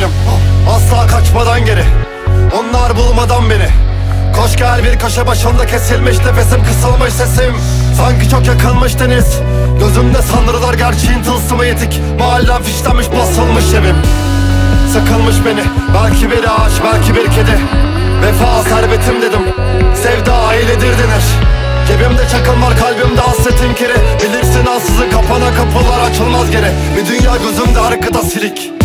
benim Asla kaçmadan geri. Onlar bulmadan beni. Koş gel bir köşe başında kesilmiş Nefesim kısılmış sesim. Sanki çok yakılmış deniz. Gözümde sanrılar gerçeğin tılsımı yetik. Mahallem fişlenmiş basılmış evim. Sıkılmış beni. Belki bir ağaç belki bir kedi. Vefa servetim dedim. Sevda ailedir denir. Cebimde çakıl var kalbimde hasretin kiri. Bilirsin ansızın kapana kapılar açılmaz geri. Bir dünya gözümde arkada silik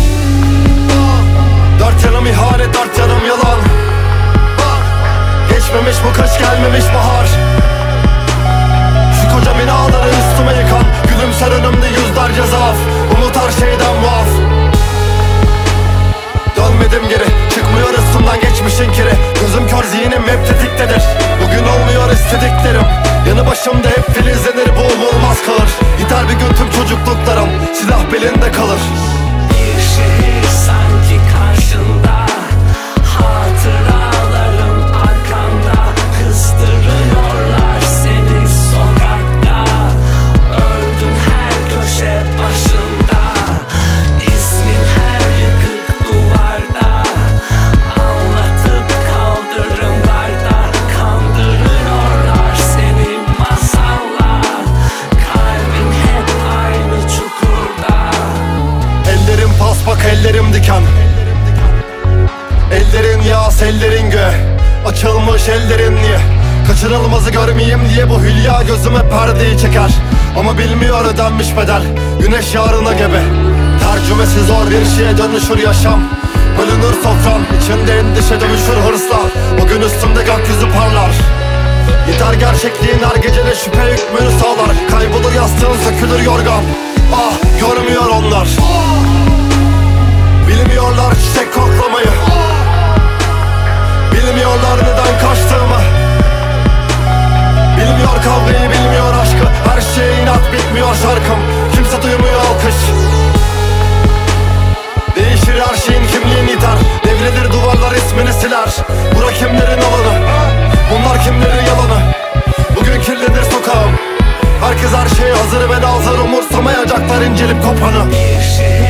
Yanım ihanet dört yanım yalan. Geçmemiş bu kış gelmemiş bahar. Şu koca binaları üstüme yıkan Gülümser önümde yüzlerce zaaf Umut her şeyden muaf. Dönmedim geri Çıkmıyor üstümden geçmişin kiri. Gözüm kör zihnim hep tetiktedir. Bugün olmuyor istediklerim. Yanı başımda hep filizlenir bu umulmaz kalır. Gider bir gün tüm çocukluklarım Silah belinde kalır ellerim diken. Ellerin yağ ellerin gö. Açılmış ellerin niye? Kaçırılmazı görmeyeyim diye bu hülya gözüme perdeyi çeker. Ama bilmiyor ödenmiş bedel Güneş yarına gebe. Tercümesi zor bir şeye dönüşür yaşam. Bölünür sofram içinde endişe dövüşür hırsla. Bugün üstümde gökyüzü parlar. Yeter gerçekliğin her gecede şüphe hükmünü sağlar. Kaybolur yastığın sökülür yorgan. Ah görmüyor onlar. Bilmiyorlar bitmiyor şarkım. Kimse duymuyor alkış. Değişir her şeyin kimliğin yeter Devrilir duvarlar ismini siler. Bura kimlerin alanı? Bunlar kimlerin yalanı? Bugün kirlenir sokağım. Herkes her şeye hazır ve nazır Umursamayacaklar incelip kopanı Bir şehir